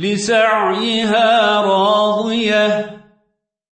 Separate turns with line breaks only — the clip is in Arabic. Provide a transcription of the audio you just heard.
لسعيها راضية.